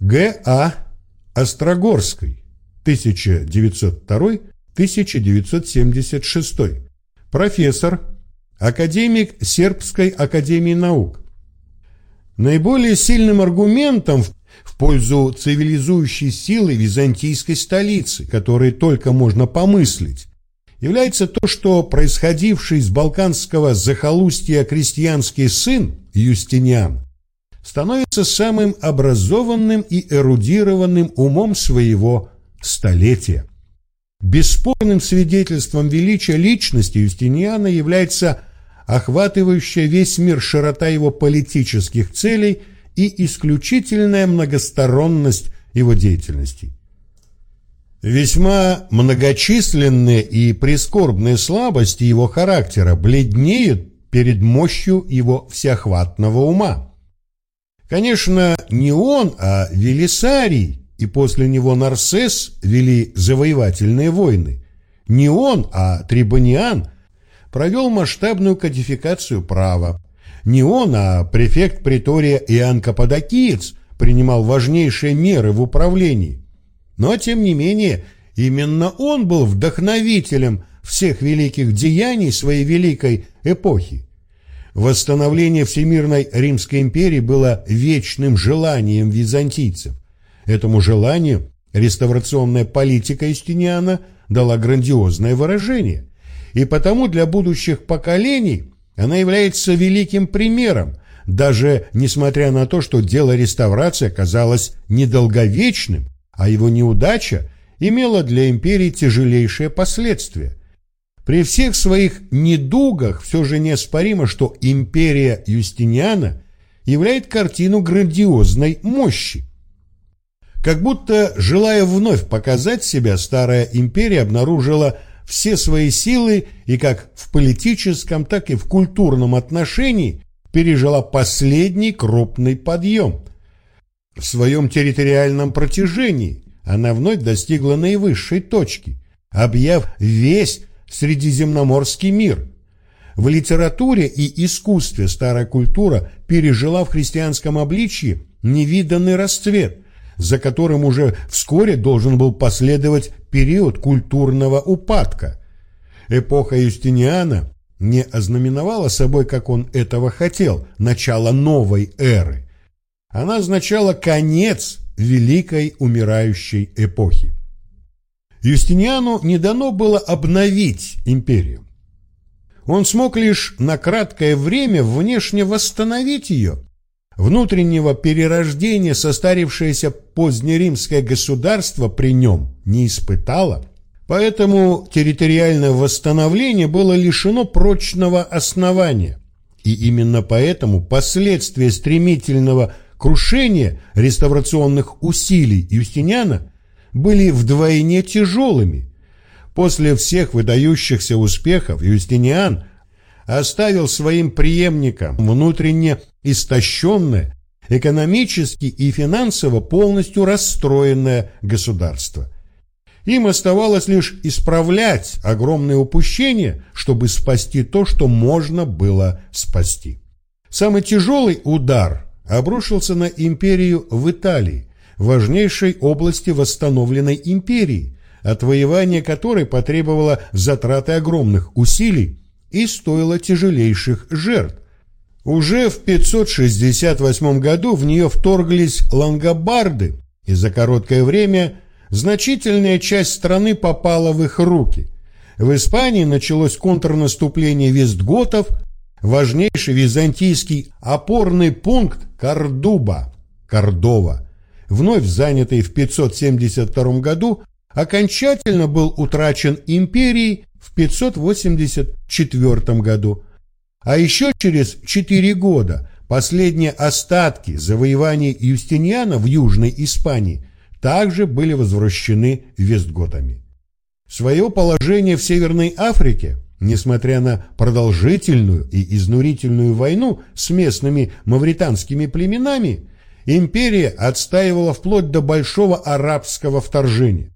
Г.А. Острогорской 1902-1976, профессор, академик Сербской академии наук. Наиболее сильным аргументом в пользу цивилизующей силы византийской столицы, которой только можно помыслить, является то, что происходивший из балканского захолустья крестьянский сын Юстиниан становится самым образованным и эрудированным умом своего столетия. Бесспорным свидетельством величия личности Юстиниана является охватывающая весь мир широта его политических целей и исключительная многосторонность его деятельности. Весьма многочисленные и прискорбные слабости его характера бледнеют перед мощью его всеохватного ума. Конечно, не он, а Велисарий и после него Нарсес вели завоевательные войны. Не он, а Трибониан провел масштабную кодификацию права. Не он, а префект притория Иоанн Каппадокиец принимал важнейшие меры в управлении. Но, тем не менее, именно он был вдохновителем всех великих деяний своей великой эпохи. Восстановление Всемирной Римской империи было вечным желанием византийцев. Этому желанию реставрационная политика Истиниана дала грандиозное выражение, и потому для будущих поколений она является великим примером, даже несмотря на то, что дело реставрации оказалось недолговечным, а его неудача имела для империи тяжелейшие последствия. При всех своих недугах все же неоспоримо, что империя Юстиниана являет картину грандиозной мощи. Как будто, желая вновь показать себя, старая империя обнаружила все свои силы и как в политическом, так и в культурном отношении пережила последний крупный подъем. В своем территориальном протяжении она вновь достигла наивысшей точки, объяв весь Средиземноморский мир. В литературе и искусстве старая культура пережила в христианском обличье невиданный расцвет – за которым уже вскоре должен был последовать период культурного упадка. Эпоха Юстиниана не ознаменовала собой, как он этого хотел, начало новой эры. Она означала конец великой умирающей эпохи. Юстиниану не дано было обновить империю. Он смог лишь на краткое время внешне восстановить ее, Внутреннего перерождения состарившееся позднеримское государство при нем не испытало, поэтому территориальное восстановление было лишено прочного основания. И именно поэтому последствия стремительного крушения реставрационных усилий Юстиниана были вдвойне тяжелыми. После всех выдающихся успехов Юстиниан оставил своим преемникам внутренне истощенное, экономически и финансово полностью расстроенное государство. Им оставалось лишь исправлять огромные упущения, чтобы спасти то, что можно было спасти. Самый тяжелый удар обрушился на империю в Италии, важнейшей области восстановленной империи, отвоевание которой потребовало затраты огромных усилий и стоило тяжелейших жертв. Уже в 568 году в нее вторглись лангобарды, и за короткое время значительная часть страны попала в их руки. В Испании началось контрнаступление вестготов, важнейший византийский опорный пункт Кордуба, Кордова, вновь занятый в 572 году, окончательно был утрачен империей в 584 году, а еще через четыре года последние остатки завоеваний Юстиниана в Южной Испании также были возвращены вестготами. Свое положение в Северной Африке, несмотря на продолжительную и изнурительную войну с местными мавританскими племенами, империя отстаивала вплоть до большого арабского вторжения.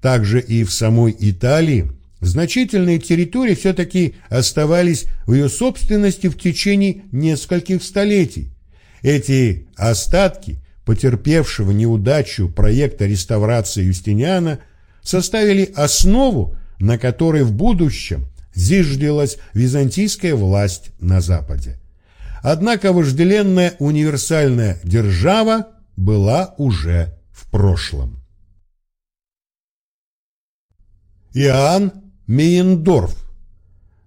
Также и в самой Италии Значительные территории все-таки оставались в ее собственности в течение нескольких столетий. Эти остатки потерпевшего неудачу проекта реставрации Юстиниана, составили основу, на которой в будущем зиждилась византийская власть на Западе. Однако вожделенная универсальная держава была уже в прошлом. Иоанн Мейендорф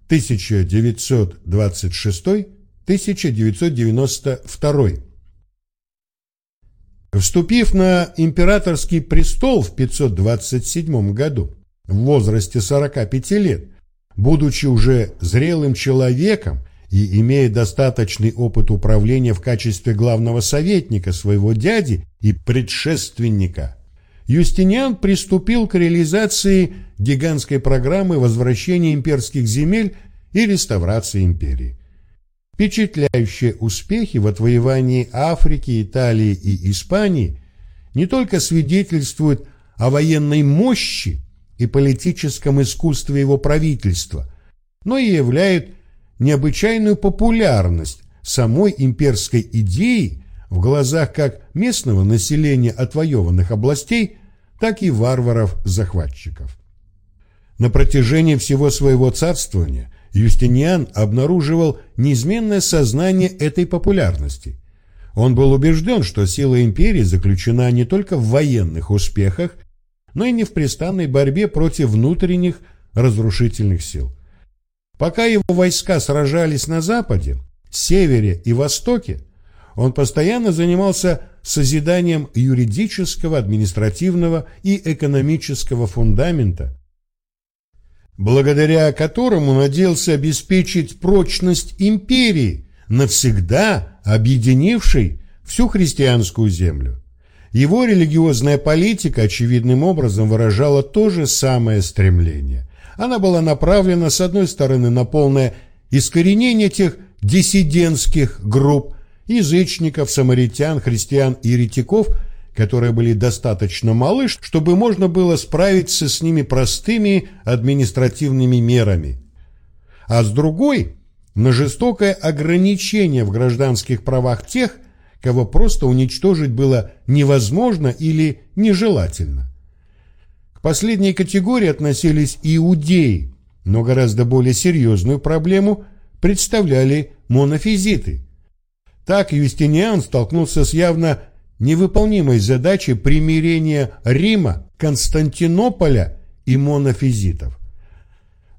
1926-1992 Вступив на императорский престол в 527 году, в возрасте 45 лет, будучи уже зрелым человеком и имея достаточный опыт управления в качестве главного советника своего дяди и предшественника, Юстиниан приступил к реализации гигантской программы возвращения имперских земель и реставрации империи. Впечатляющие успехи в отвоевании Африки, Италии и Испании не только свидетельствуют о военной мощи и политическом искусстве его правительства, но и являют необычайную популярность самой имперской идеи в глазах как местного населения отвоеванных областей, так и варваров-захватчиков. На протяжении всего своего царствования Юстиниан обнаруживал неизменное сознание этой популярности. Он был убежден, что сила империи заключена не только в военных успехах, но и не в непрестанной борьбе против внутренних разрушительных сил. Пока его войска сражались на западе, севере и востоке, он постоянно занимался созиданием юридического, административного и экономического фундамента, благодаря которому надеялся обеспечить прочность империи, навсегда объединившей всю христианскую землю. Его религиозная политика очевидным образом выражала то же самое стремление. Она была направлена, с одной стороны, на полное искоренение тех диссидентских групп, язычников, самаритян, христиан и еретиков, которые были достаточно малы, чтобы можно было справиться с ними простыми административными мерами. А с другой – на жестокое ограничение в гражданских правах тех, кого просто уничтожить было невозможно или нежелательно. Последней категории относились иудеи, но гораздо более серьезную проблему представляли монофизиты. Так Юстиниан столкнулся с явно невыполнимой задачей примирения Рима, Константинополя и монофизитов.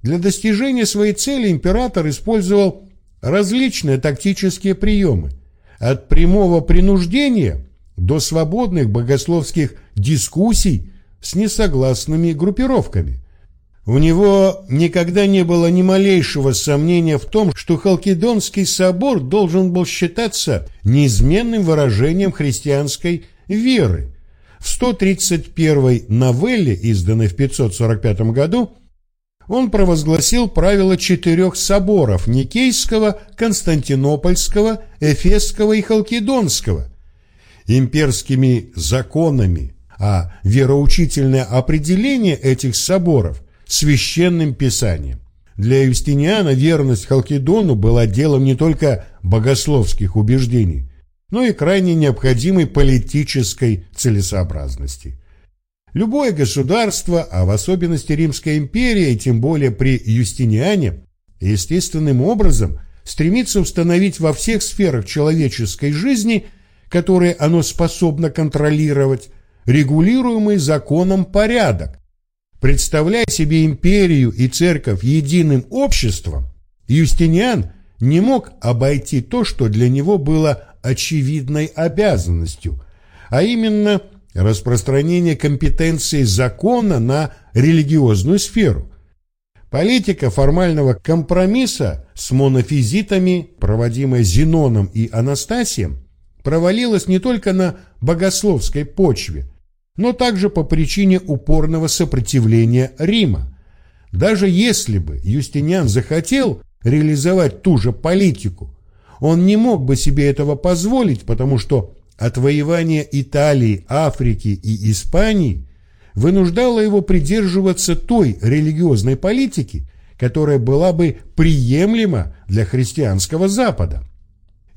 Для достижения своей цели император использовал различные тактические приемы, от прямого принуждения до свободных богословских дискуссий с несогласными группировками. У него никогда не было ни малейшего сомнения в том, что Халкидонский собор должен был считаться неизменным выражением христианской веры. В 131 новелле, изданной в 545 году, он провозгласил правила четырех соборов – Никейского, Константинопольского, Эфесского и Халкидонского. Имперскими законами, а вероучительное определение этих соборов – священным писанием. Для Юстиниана верность Халкидону была делом не только богословских убеждений, но и крайне необходимой политической целесообразности – Любое государство, а в особенности Римская империя, и тем более при Юстиниане, естественным образом стремится установить во всех сферах человеческой жизни, которые оно способно контролировать, регулируемый законом порядок. Представляя себе империю и церковь единым обществом, Юстиниан не мог обойти то, что для него было очевидной обязанностью, а именно – распространение компетенции закона на религиозную сферу. Политика формального компромисса с монофизитами, проводимая Зеноном и Анастасием, провалилась не только на богословской почве, но также по причине упорного сопротивления Рима. Даже если бы Юстиниан захотел реализовать ту же политику, он не мог бы себе этого позволить, потому что Отвоевание Италии, Африки и Испании вынуждало его придерживаться той религиозной политики, которая была бы приемлема для христианского Запада.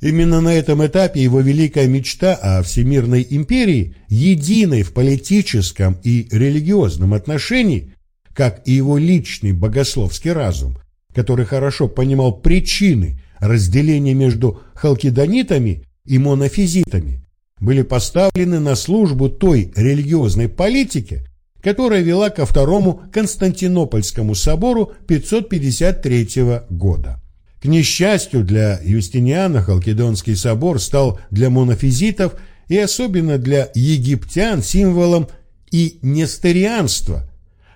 Именно на этом этапе его великая мечта о всемирной империи, единой в политическом и религиозном отношении, как и его личный богословский разум, который хорошо понимал причины разделения между халкидонитами и монофизитами, были поставлены на службу той религиозной политике, которая вела ко второму Константинопольскому собору 553 года. К несчастью для Юстиниана Халкидонский собор стал для монофизитов и особенно для египтян символом и несторианства,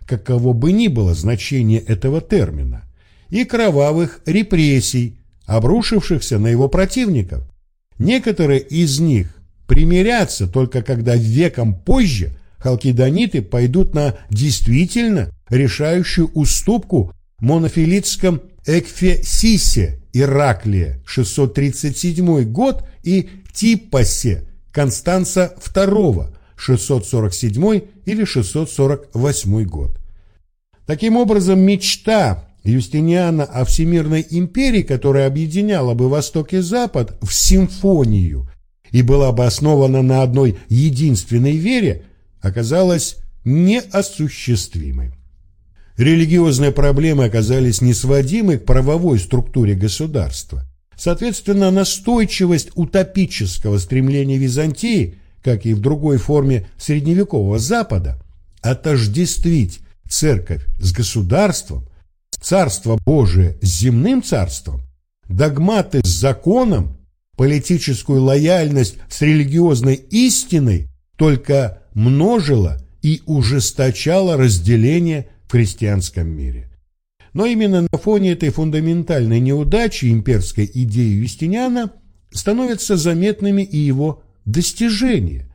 каково бы ни было значение этого термина, и кровавых репрессий, обрушившихся на его противников. Некоторые из них примирятся только когда веком позже халкидониты пойдут на действительно решающую уступку монофилитском Экфесисе Ираклия 637 год и Типасе Констанца II 647 или 648 год. Таким образом, мечта Юстиниана о Всемирной империи, которая объединяла бы Восток и Запад в симфонию и была бы основана на одной единственной вере, оказалась неосуществимой религиозные проблемы оказались несводимы к правовой структуре государства. Соответственно, настойчивость утопического стремления Византии, как и в другой форме средневекового Запада, отождествить церковь с государством, царство Божие с земным царством, догматы с законом, политическую лояльность с религиозной истиной только множила и ужесточала разделение в христианском мире. Но именно на фоне этой фундаментальной неудачи имперской идеи Юстиниана становятся заметными и его достижения.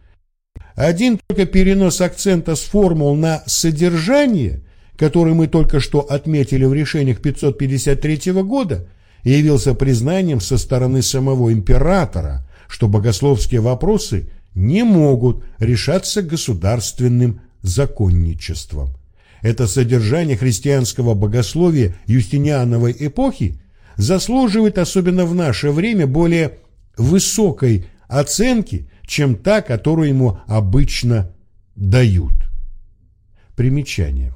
Один только перенос акцента с формул на содержание, который мы только что отметили в решениях 553 года, явился признанием со стороны самого императора, что богословские вопросы не могут решаться государственным законничеством. Это содержание христианского богословия Юстиниановой эпохи заслуживает, особенно в наше время, более высокой оценки, чем та, которую ему обычно дают. Примечание.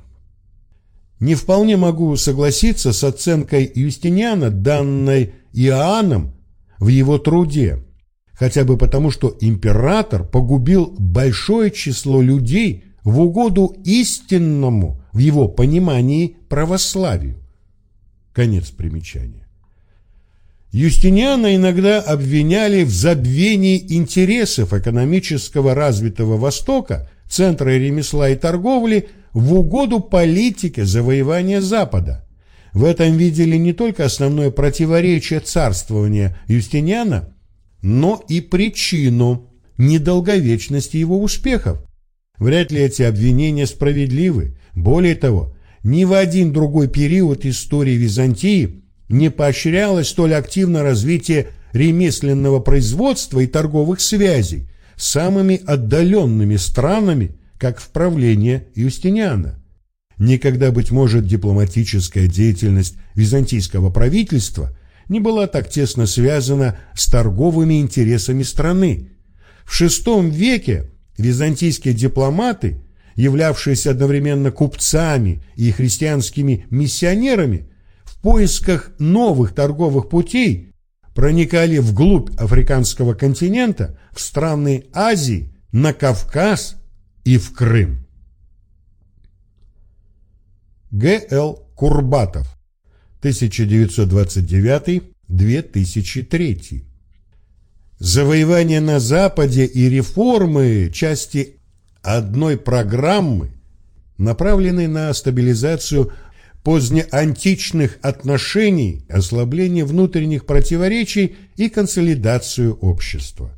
Не вполне могу согласиться с оценкой Юстиниана, данной Иоанном в его труде, хотя бы потому, что император погубил большое число людей в угоду истинному, в его понимании, православию. Конец примечания. Юстиниана иногда обвиняли в забвении интересов экономического развитого Востока, центра ремесла и торговли, в угоду политике завоевания Запада. В этом видели не только основное противоречие царствования Юстиниана, но и причину недолговечности его успехов. Вряд ли эти обвинения справедливы. Более того, ни в один другой период истории Византии не поощрялось столь активно развитие ремесленного производства и торговых связей с самыми отдаленными странами, как в правлении Юстиниана. Никогда, быть может, дипломатическая деятельность византийского правительства не была так тесно связана с торговыми интересами страны. В VI веке Византийские дипломаты, являвшиеся одновременно купцами и христианскими миссионерами, в поисках новых торговых путей проникали вглубь африканского континента, в страны Азии, на Кавказ и в Крым. Г.Л. Курбатов, 1929-2003 Завоевание на Западе и реформы – части одной программы, направленной на стабилизацию позднеантичных отношений, ослабление внутренних противоречий и консолидацию общества.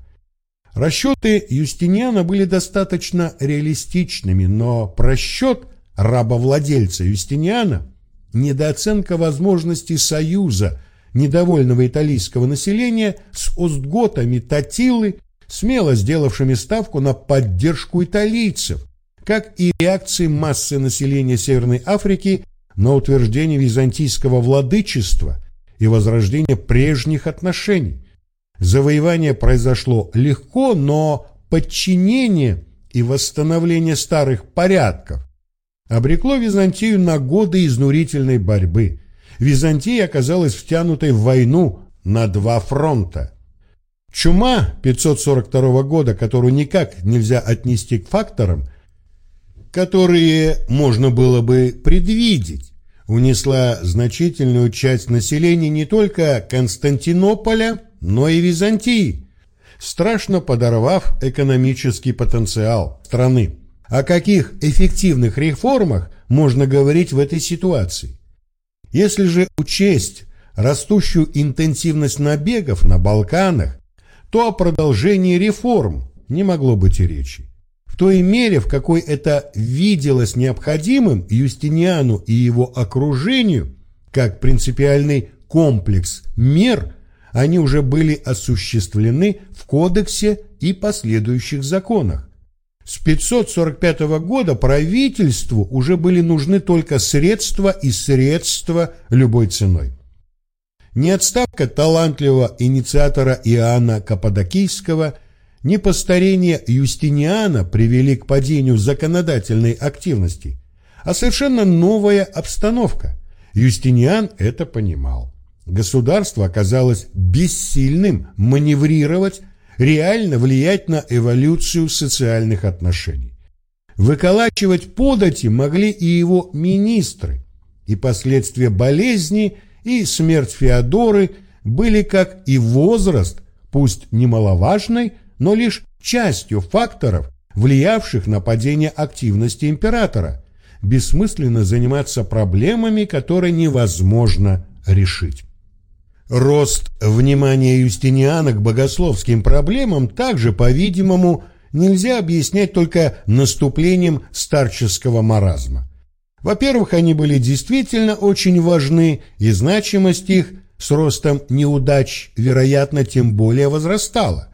Расчеты Юстиниана были достаточно реалистичными, но просчет рабовладельца Юстиниана – недооценка возможностей союза недовольного италийского населения с остготами Татилы, смело сделавшими ставку на поддержку италийцев, как и реакции массы населения Северной Африки на утверждение византийского владычества и возрождение прежних отношений. Завоевание произошло легко, но подчинение и восстановление старых порядков обрекло Византию на годы изнурительной борьбы. Византия оказалась втянутой в войну на два фронта. Чума 542 года, которую никак нельзя отнести к факторам, которые можно было бы предвидеть, унесла значительную часть населения не только Константинополя, но и Византии, страшно подорвав экономический потенциал страны. О каких эффективных реформах можно говорить в этой ситуации? Если же учесть растущую интенсивность набегов на Балканах, то о продолжении реформ не могло быть и речи. В той мере, в какой это виделось необходимым Юстиниану и его окружению, как принципиальный комплекс мер, они уже были осуществлены в Кодексе и последующих законах. С 545 года правительству уже были нужны только средства и средства любой ценой. Ни отставка талантливого инициатора Иоанна Каппадокийского, ни постарение Юстиниана привели к падению законодательной активности, а совершенно новая обстановка. Юстиниан это понимал. Государство оказалось бессильным маневрировать, реально влиять на эволюцию социальных отношений. Выколачивать подати могли и его министры, и последствия болезни – и смерть Феодоры были, как и возраст, пусть немаловажной, но лишь частью факторов, влиявших на падение активности императора. Бессмысленно заниматься проблемами, которые невозможно решить. Рост внимания Юстиниана к богословским проблемам также, по-видимому, нельзя объяснять только наступлением старческого маразма. Во-первых, они были действительно очень важны, и значимость их с ростом неудач, вероятно, тем более возрастала.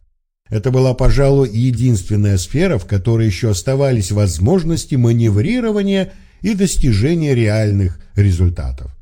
Это была, пожалуй, единственная сфера, в которой еще оставались возможности маневрирования и достижения реальных результатов.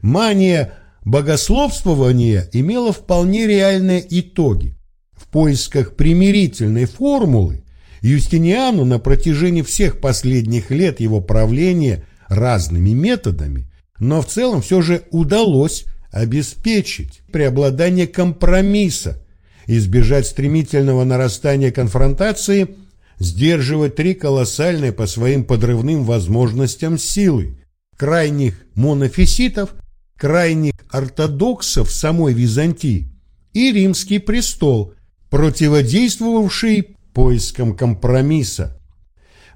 Мания богословствования имела вполне реальные итоги. В поисках примирительной формулы Юстиниану на протяжении всех последних лет его правления разными методами, но в целом все же удалось обеспечить преобладание компромисса, избежать стремительного нарастания конфронтации, сдерживать три колоссальные по своим подрывным возможностям силы, крайних монофиситов, крайних ортодоксов самой Византии и римский престол, противодействовавший поискам компромисса.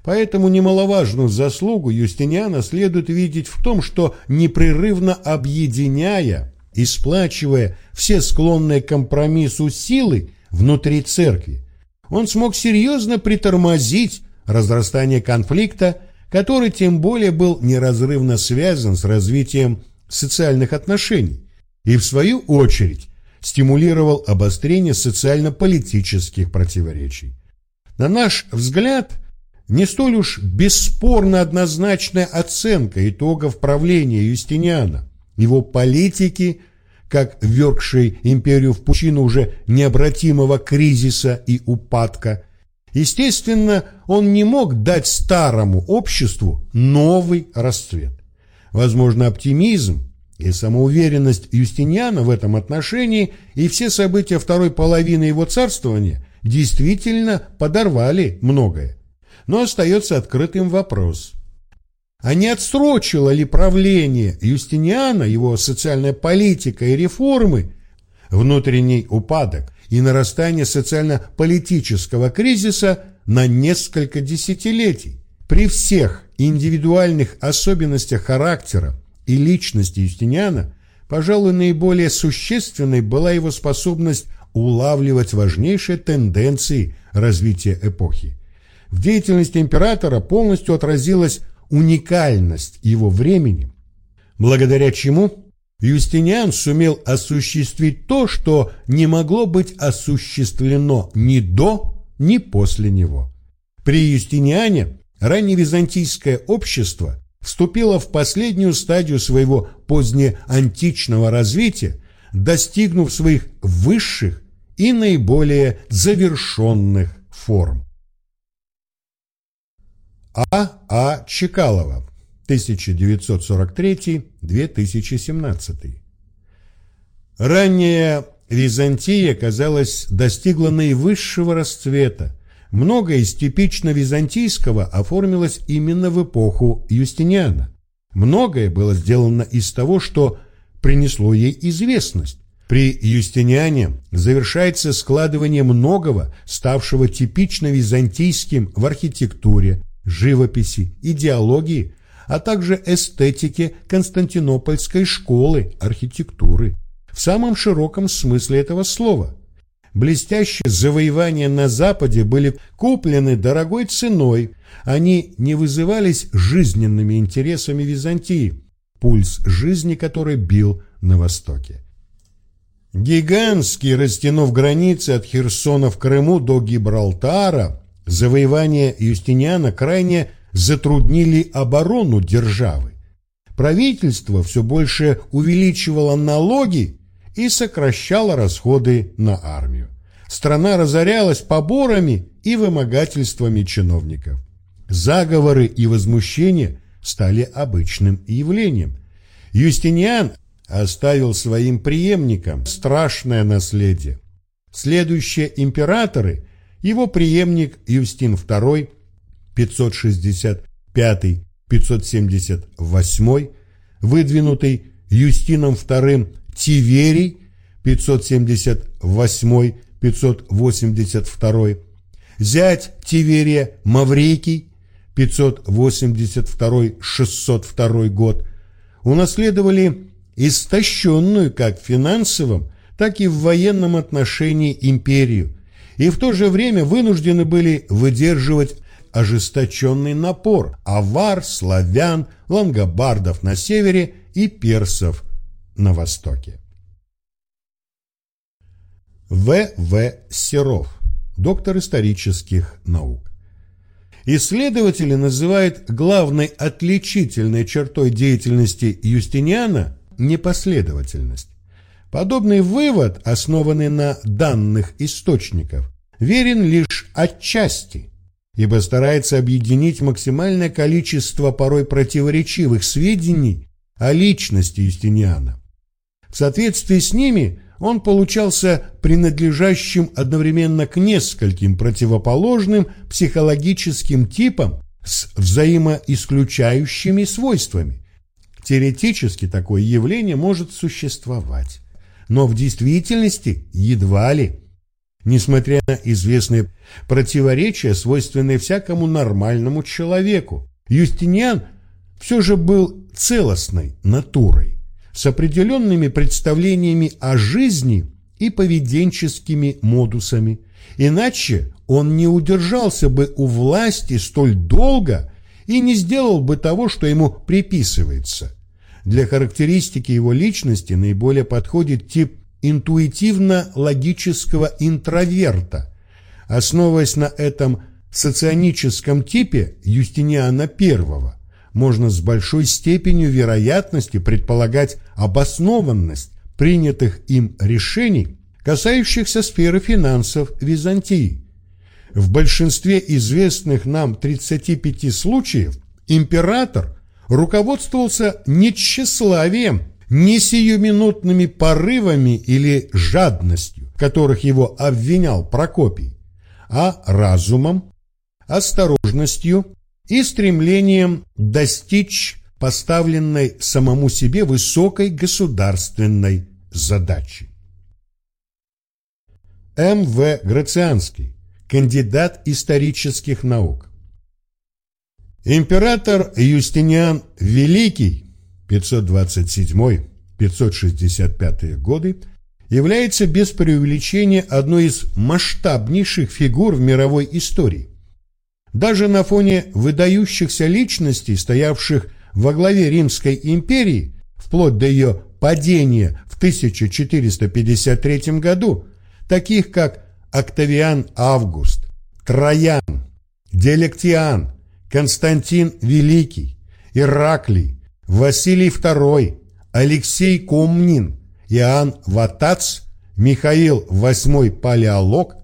Поэтому немаловажную заслугу Юстиниана следует видеть в том, что непрерывно объединяя и сплачивая все склонные к компромиссу силы внутри церкви, он смог серьезно притормозить разрастание конфликта, который тем более был неразрывно связан с развитием социальных отношений и, в свою очередь, стимулировал обострение социально-политических противоречий. На наш взгляд – не столь уж бесспорно однозначная оценка итогов правления Юстиниана, его политики, как ввергшей империю в пучину уже необратимого кризиса и упадка. Естественно, он не мог дать старому обществу новый расцвет. Возможно, оптимизм и самоуверенность Юстиниана в этом отношении и все события второй половины его царствования действительно подорвали многое но остается открытым вопрос. А не отсрочило ли правление Юстиниана, его социальная политика и реформы, внутренний упадок и нарастание социально-политического кризиса на несколько десятилетий? При всех индивидуальных особенностях характера и личности Юстиниана, пожалуй, наиболее существенной была его способность улавливать важнейшие тенденции развития эпохи. В деятельности императора полностью отразилась уникальность его времени, благодаря чему Юстиниан сумел осуществить то, что не могло быть осуществлено ни до, ни после него. При Юстиниане ранневизантийское общество вступило в последнюю стадию своего позднеантичного развития, достигнув своих высших и наиболее завершенных форм. А. А. Чекалова, 1943-2017. Ранняя Византия, казалось, достигла наивысшего расцвета. Многое из типично византийского оформилось именно в эпоху Юстиниана. Многое было сделано из того, что принесло ей известность. При Юстиниане завершается складывание многого, ставшего типично византийским в архитектуре, живописи, идеологии, а также эстетике Константинопольской школы архитектуры в самом широком смысле этого слова. Блестящие завоевания на Западе были куплены дорогой ценой, они не вызывались жизненными интересами Византии, пульс жизни которой бил на Востоке. Гигантский, растянув границы от Херсона в Крыму до Гибралтара, завоевания Юстиниана крайне затруднили оборону державы. Правительство все больше увеличивало налоги и сокращало расходы на армию. Страна разорялась поборами и вымогательствами чиновников. Заговоры и возмущения стали обычным явлением. Юстиниан оставил своим преемникам страшное наследие. Следующие императоры, его преемник Юстин II, 565-578, выдвинутый Юстином II Тиверий, 578-582, зять Тиверия Маврикий, 582-602 год, унаследовали истощенную как в финансовом, так и в военном отношении империю, и в то же время вынуждены были выдерживать ожесточенный напор авар, славян, лангобардов на севере и персов на востоке. В. В. Серов, доктор исторических наук. Исследователи называют главной отличительной чертой деятельности Юстиниана непоследовательность. Подобный вывод, основанный на данных источников, верен лишь отчасти, ибо старается объединить максимальное количество порой противоречивых сведений о личности Юстиниана. В соответствии с ними он получался принадлежащим одновременно к нескольким противоположным психологическим типам с взаимоисключающими свойствами. Теоретически такое явление может существовать но в действительности едва ли. Несмотря на известные противоречия, свойственные всякому нормальному человеку, Юстиниан все же был целостной натурой, с определенными представлениями о жизни и поведенческими модусами. Иначе он не удержался бы у власти столь долго и не сделал бы того, что ему приписывается. Для характеристики его личности наиболее подходит тип интуитивно-логического интроверта. Основываясь на этом соционическом типе Юстиниана I, можно с большой степенью вероятности предполагать обоснованность принятых им решений, касающихся сферы финансов Византии. В большинстве известных нам 35 случаев император руководствовался не тщеславием, не сиюминутными порывами или жадностью, которых его обвинял Прокопий, а разумом, осторожностью и стремлением достичь поставленной самому себе высокой государственной задачи. М.В. Грацианский, кандидат исторических наук, Император Юстиниан Великий 527-565 годы является без преувеличения одной из масштабнейших фигур в мировой истории. Даже на фоне выдающихся личностей, стоявших во главе Римской империи, вплоть до ее падения в 1453 году, таких как Октавиан Август, Троян, Делектиан, Константин Великий, Ираклий, Василий II, Алексей Комнин, Иоанн Ватац, Михаил VIII Палеолог,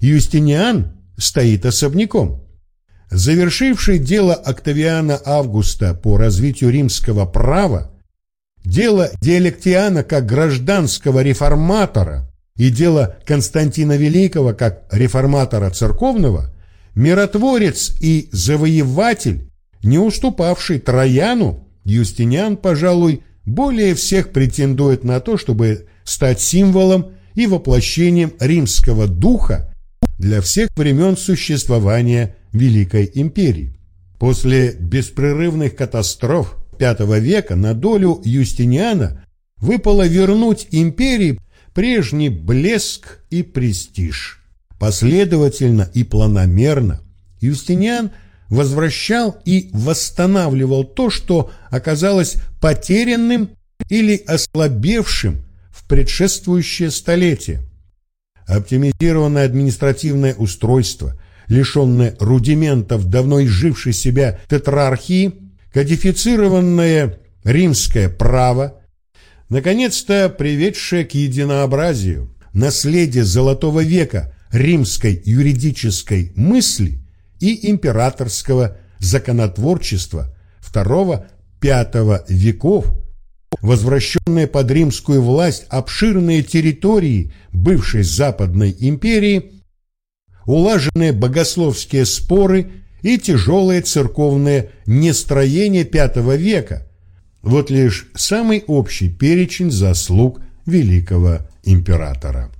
Юстиниан стоит особняком. Завершивший дело Октавиана Августа по развитию римского права, дело Диалектиана как гражданского реформатора и дело Константина Великого как реформатора церковного, миротворец и завоеватель, не уступавший Трояну, Юстиниан, пожалуй, более всех претендует на то, чтобы стать символом и воплощением римского духа для всех времен существования Великой империи. После беспрерывных катастроф V века на долю Юстиниана выпало вернуть империи прежний блеск и престиж. Последовательно и планомерно Юстиниан возвращал и восстанавливал то, что оказалось потерянным или ослабевшим в предшествующее столетие. Оптимизированное административное устройство, лишенное рудиментов давно изжившей себя тетрархии, кодифицированное римское право, наконец-то приведшее к единообразию, наследие Золотого века римской юридической мысли и императорского законотворчества II-V веков, возвращенные под римскую власть обширные территории бывшей Западной империи, улаженные богословские споры и тяжелое церковное нестроение V века. Вот лишь самый общий перечень заслуг великого императора.